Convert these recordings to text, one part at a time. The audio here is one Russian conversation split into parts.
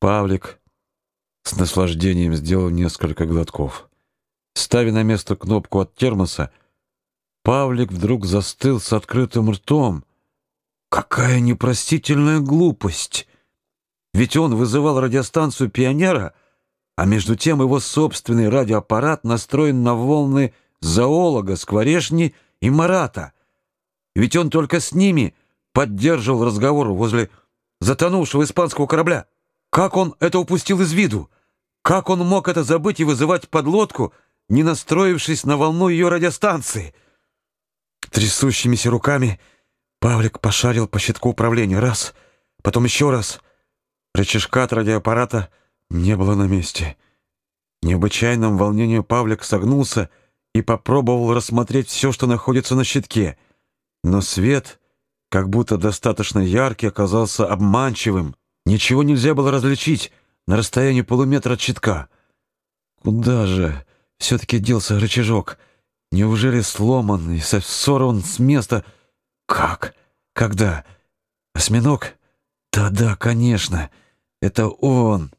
Павлик с наслаждением сделал несколько глотков. Ставя на место кнопку от термоса, Павлик вдруг застыл с открытым ртом. Какая непростительная глупость! Ведь он вызывал радиостанцию «Пионера», а между тем его собственный радиоаппарат настроен на волны зоолога, скворешни и марата. Ведь он только с ними поддерживал разговор возле затонувшего испанского корабля. Как он это упустил из виду? Как он мог это забыть и вызывать подлодку, не настроившись на волну ее радиостанции? Трясущимися руками Павлик пошарил по щитку управления. Раз, потом еще раз. Рычажка от радиоаппарата не было на месте. В необычайном волнении Павлик согнулся и попробовал рассмотреть все, что находится на щитке. Но свет, как будто достаточно яркий, оказался обманчивым. Ничего нельзя было различить на расстоянии полуметра от щитка. Куда же все-таки делся рычажок? Неужели сломан и сорван с места? Как? Когда? Осьминог? Да-да, конечно. Это он.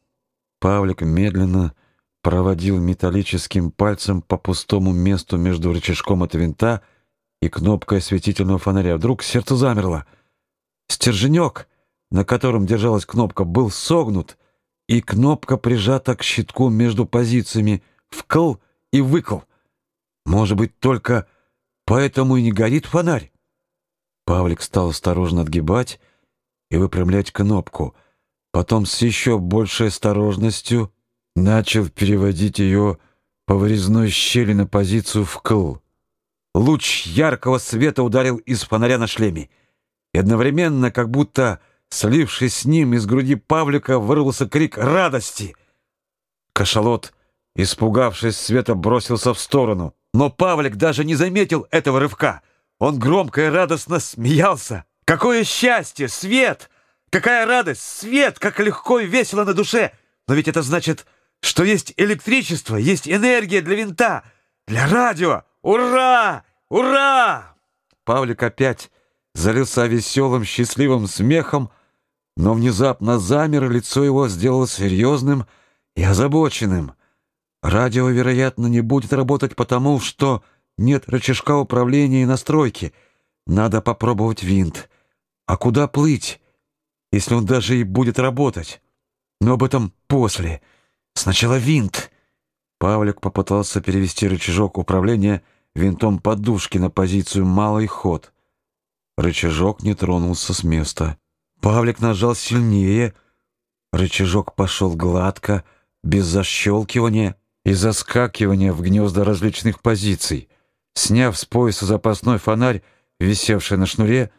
Павлик медленно проводил металлическим пальцем по пустому месту между рычажком от винта и кнопкой осветительного фонаря. Вдруг сердце замерло. Стерженек, на котором держалась кнопка, был согнут, и кнопка прижата к щитку между позициями «вкл» и «выкл». Может быть, только поэтому и не горит фонарь? Павлик стал осторожно отгибать и выпрямлять кнопку. Потом с еще большей осторожностью начал переводить ее по вырезной щели на позицию вкл. Луч яркого света ударил из фонаря на шлеме. И одновременно, как будто слившись с ним, из груди Павлика вырвался крик радости. Кашалот, испугавшись света, бросился в сторону. Но Павлик даже не заметил этого рывка. Он громко и радостно смеялся. Какое счастье! Свет! Какая радость! Свет! Как легко и весело на душе! Но ведь это значит, что есть электричество, есть энергия для винта, для радио! Ура! Ура! Павлик опять залился веселым, счастливым смехом, но внезапно замер, лицо его сделалось серьезным и озабоченным. Радио, вероятно, не будет работать потому, что нет рычажка управления и настройки. Надо попробовать винт. А куда плыть, если он даже и будет работать? Но об этом после. Сначала винт. Павлик попытался перевести рычажок управления винтом подушки на позицию «малый ход». Рычажок не тронулся с места. Павлик нажал сильнее. Рычажок пошел гладко, без защелкивания и заскакивания в гнезда различных позиций. Сняв с пояса запасной фонарь, висевший на шнуре,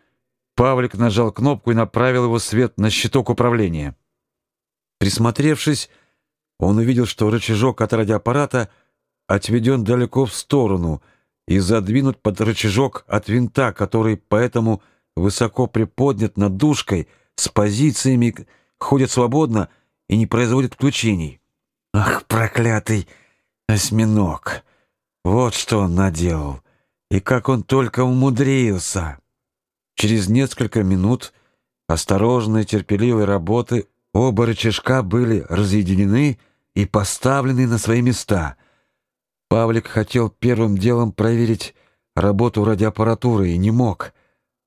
Павлик нажал кнопку и направил его свет на щиток управления. Присмотревшись, он увидел, что рычажок от радиоаппарата отведен далеко в сторону и задвинут под рычажок от винта, который поэтому высоко приподнят над дужкой, с позициями ходит свободно и не производит включений. Ах, проклятый осьминог! Вот что он наделал! И как он только умудрился! Через несколько минут осторожной, терпеливой работы оба рычажка были разъединены и поставлены на свои места. Павлик хотел первым делом проверить работу радиоаппаратуры и не мог.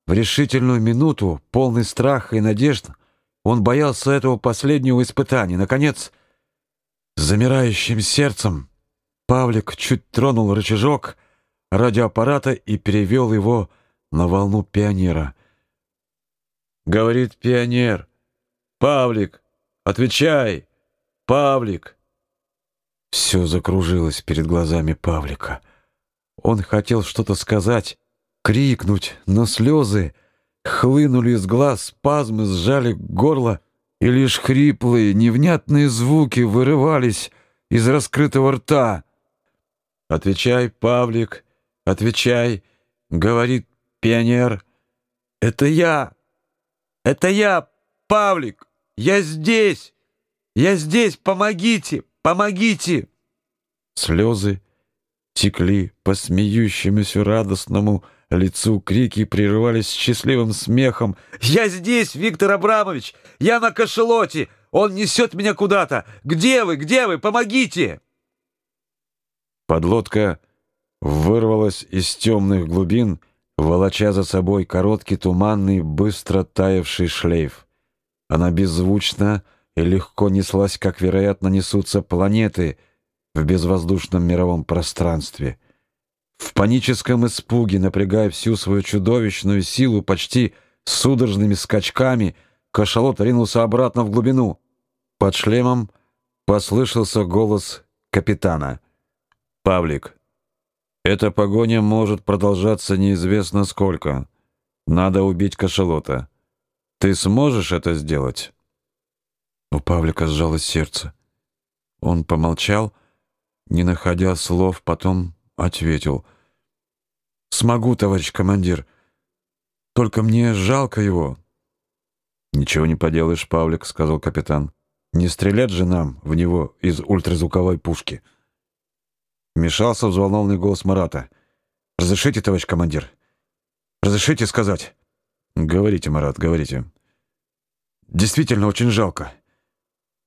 В решительную минуту, полный страха и надежд, он боялся этого последнего испытания. Наконец, с замирающим сердцем Павлик чуть тронул рычажок радиоаппарата и перевел его на волну пионера. Говорит пионер. «Павлик, отвечай! Павлик!» Все закружилось перед глазами Павлика. Он хотел что-то сказать, крикнуть, но слезы хлынули из глаз, спазмы сжали горло, и лишь хриплые, невнятные звуки вырывались из раскрытого рта. «Отвечай, Павлик, отвечай», — говорит пионер. «Это я! Это я, Павлик! Я здесь! Я здесь! Помогите! Помогите!» Слезы текли по смеющемуся радостному лицу крики прерывались счастливым смехом. «Я здесь, Виктор Абрамович! Я на кошелоте! Он несет меня куда-то! Где вы? Где вы? Помогите!» Подлодка вырвалась из темных глубин, волоча за собой короткий туманный, быстро таявший шлейф. Она беззвучно и легко неслась, как, вероятно, несутся планеты в безвоздушном мировом пространстве. В паническом испуге, напрягая всю свою чудовищную силу почти судорожными скачками, кашалот ринулся обратно в глубину. Под шлемом послышался голос капитана. «Павлик, эта погоня может продолжаться неизвестно сколько. Надо убить кашалота. Ты сможешь это сделать?» У Павлика сжалось сердце. Он помолчал, не находя слов, потом ответил. «Смогу, товарищ командир. Только мне жалко его». «Ничего не поделаешь, Павлик», — сказал капитан. «Не стрелять же нам в него из ультразвуковой пушки». Вмешался взволнованный голос Марата. «Разрешите, товарищ командир? Разрешите сказать?» «Говорите, Марат, говорите». «Действительно очень жалко.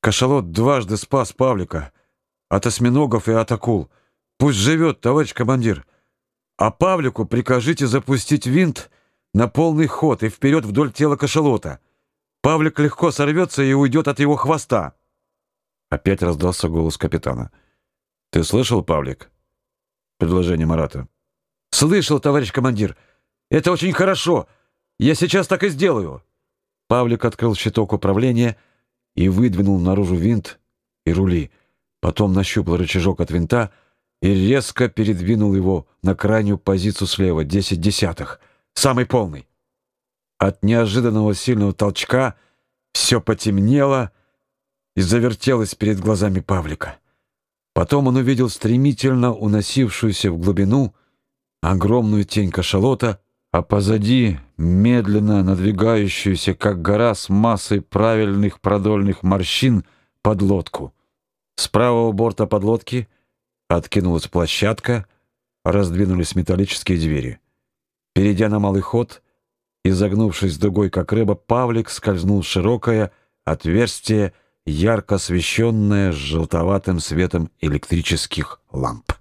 Кашалот дважды спас Павлика от осьминогов и от акул. Пусть живет, товарищ командир. А Павлику прикажите запустить винт на полный ход и вперед вдоль тела кашалота. Павлик легко сорвется и уйдет от его хвоста. Опять раздался голос капитана. «Ты слышал, Павлик?» Предложение Марата. «Слышал, товарищ командир. Это очень хорошо. Я сейчас так и сделаю». Павлик открыл щиток управления и выдвинул наружу винт и рули. Потом нащупал рычажок от винта и резко передвинул его на крайнюю позицию слева, десять десятых, самый полный. От неожиданного сильного толчка все потемнело и завертелось перед глазами Павлика. Потом он увидел стремительно уносившуюся в глубину огромную тень кашалота, а позади медленно надвигающуюся, как гора с массой правильных продольных морщин, подлодку. С правого борта подлодки откинулась площадка, раздвинулись металлические двери. Перейдя на малый ход, изогнувшись дугой, как рыба, Павлик скользнул в широкое отверстие, ярко освещенное желтоватым светом электрических ламп.